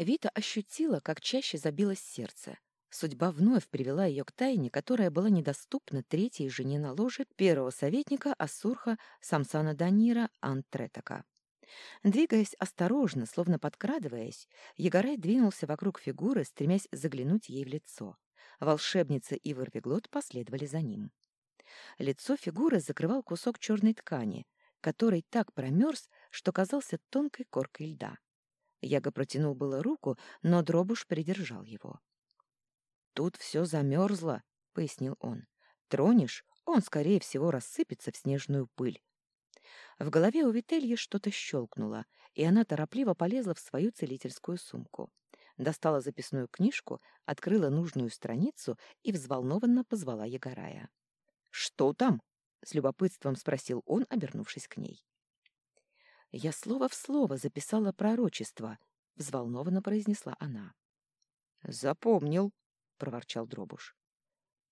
Вита ощутила, как чаще забилось сердце. Судьба вновь привела ее к тайне, которая была недоступна третьей жене на ложе первого советника Ассурха Самсана Данира Антретака. Двигаясь осторожно, словно подкрадываясь, Егорай двинулся вокруг фигуры, стремясь заглянуть ей в лицо. Волшебница и Ворвиглот последовали за ним. Лицо фигуры закрывал кусок черной ткани, который так промерз, что казался тонкой коркой льда. Яга протянул было руку, но Дробуш придержал его. «Тут все замерзло», — пояснил он. «Тронешь, он, скорее всего, рассыпется в снежную пыль. В голове у Вительи что-то щелкнуло, и она торопливо полезла в свою целительскую сумку. Достала записную книжку, открыла нужную страницу и взволнованно позвала Егорая. «Что там?» — с любопытством спросил он, обернувшись к ней. «Я слово в слово записала пророчество», — взволнованно произнесла она. «Запомнил», — проворчал Дробуш.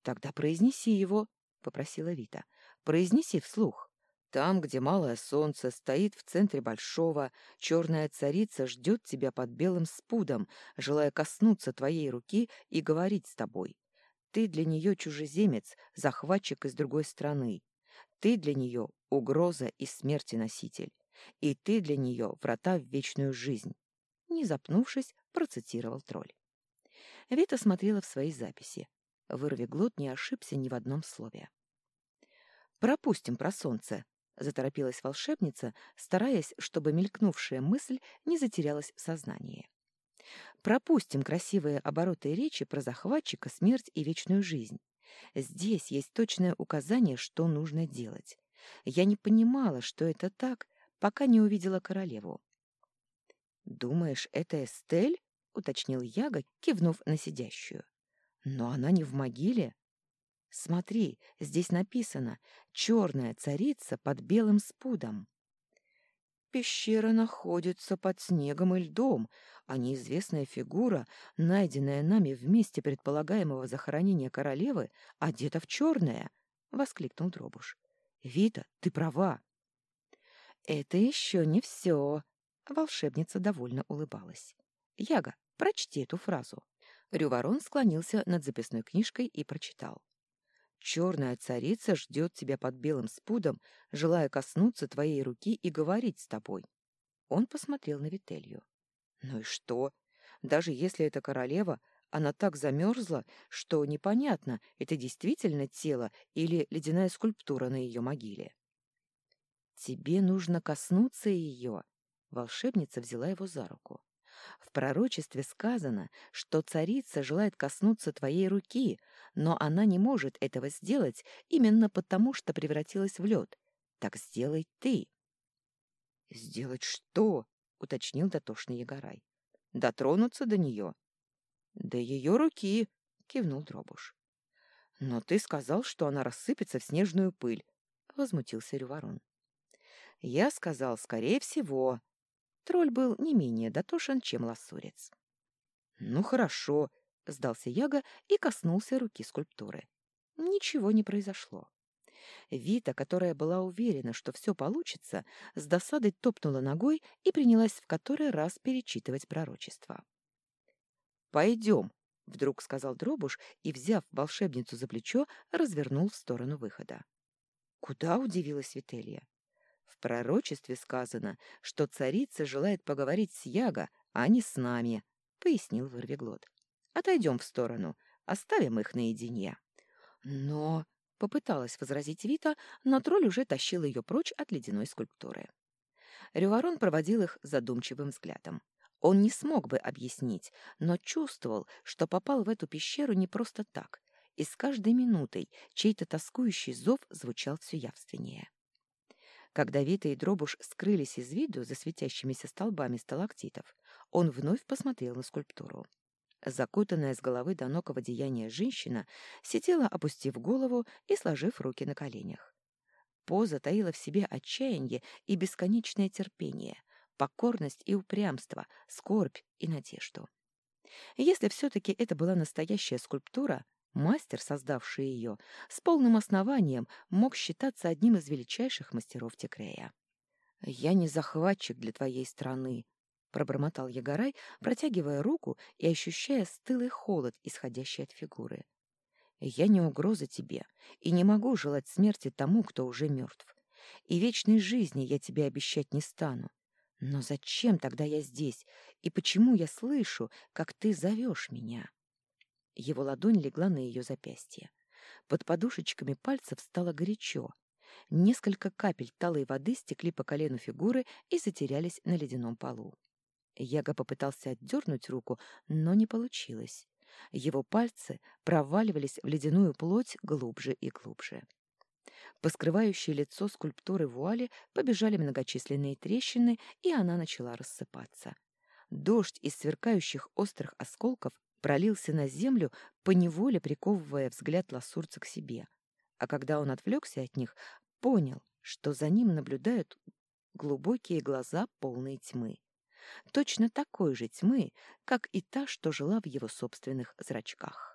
«Тогда произнеси его», — попросила Вита. «Произнеси вслух». Там, где малое солнце стоит в центре большого, черная царица ждет тебя под белым спудом, желая коснуться твоей руки и говорить с тобой. Ты для нее чужеземец, захватчик из другой страны. Ты для нее угроза и смерти носитель. И ты для нее врата в вечную жизнь. Не запнувшись, процитировал тролль. Вита смотрела в свои записи. Вырви глот не ошибся ни в одном слове. «Пропустим про солнце», заторопилась волшебница, стараясь, чтобы мелькнувшая мысль не затерялась в сознании. Пропустим красивые обороты речи про захватчика, смерть и вечную жизнь. Здесь есть точное указание, что нужно делать. Я не понимала, что это так, пока не увидела королеву. «Думаешь, это Эстель?» — уточнил Яга, кивнув на сидящую. «Но она не в могиле. Смотри, здесь написано «Черная царица под белым спудом». Пещера находится под снегом и льдом, а неизвестная фигура, найденная нами в месте предполагаемого захоронения королевы, одета в черное, — воскликнул Дробуш. — Вита, ты права. — Это еще не все, — волшебница довольно улыбалась. — Яга, прочти эту фразу. Рюворон склонился над записной книжкой и прочитал. Черная царица ждет тебя под белым спудом, желая коснуться твоей руки и говорить с тобой. Он посмотрел на Вителью. Ну и что? Даже если это королева, она так замерзла, что непонятно, это действительно тело или ледяная скульптура на ее могиле. «Тебе нужно коснуться ее», — волшебница взяла его за руку. В пророчестве сказано, что царица желает коснуться твоей руки, но она не может этого сделать именно потому, что превратилась в лед. Так сделай ты. — Сделать что? — уточнил дотошный Егорай. — Дотронуться до нее. — До ее руки, — кивнул Дробуш. — Но ты сказал, что она рассыпется в снежную пыль, — возмутился Рюворон. — Я сказал, скорее всего, Тролль был не менее дотошен, чем лассурец. «Ну, хорошо», — сдался Яга и коснулся руки скульптуры. Ничего не произошло. Вита, которая была уверена, что все получится, с досадой топнула ногой и принялась в который раз перечитывать пророчество. «Пойдем», — вдруг сказал Дробуш и, взяв волшебницу за плечо, развернул в сторону выхода. «Куда?» — удивилась Вителья. В пророчестве сказано, что царица желает поговорить с Яго, а не с нами, — пояснил Вырвиглот. Отойдем в сторону, оставим их наедине. Но... — попыталась возразить Вита, но тролль уже тащил ее прочь от ледяной скульптуры. Рюворон проводил их задумчивым взглядом. Он не смог бы объяснить, но чувствовал, что попал в эту пещеру не просто так, и с каждой минутой чей-то тоскующий зов звучал все явственнее. Когда Вита и Дробуш скрылись из виду за светящимися столбами сталактитов, он вновь посмотрел на скульптуру. Закутанная с головы до ног в одеяние женщина сидела, опустив голову и сложив руки на коленях. Поза таила в себе отчаяние и бесконечное терпение, покорность и упрямство, скорбь и надежду. Если все-таки это была настоящая скульптура, Мастер, создавший ее, с полным основанием мог считаться одним из величайших мастеров Текрея. «Я не захватчик для твоей страны», — пробормотал Ягорай, протягивая руку и ощущая стылый холод, исходящий от фигуры. «Я не угроза тебе и не могу желать смерти тому, кто уже мертв. И вечной жизни я тебе обещать не стану. Но зачем тогда я здесь, и почему я слышу, как ты зовешь меня?» Его ладонь легла на ее запястье. Под подушечками пальцев стало горячо. Несколько капель талой воды стекли по колену фигуры и затерялись на ледяном полу. Яга попытался отдернуть руку, но не получилось. Его пальцы проваливались в ледяную плоть глубже и глубже. По скрывающей лицо скульптуры вуали побежали многочисленные трещины, и она начала рассыпаться. Дождь из сверкающих острых осколков пролился на землю, поневоле приковывая взгляд ласурца к себе. А когда он отвлекся от них, понял, что за ним наблюдают глубокие глаза полной тьмы точно такой же тьмы, как и та, что жила в его собственных зрачках.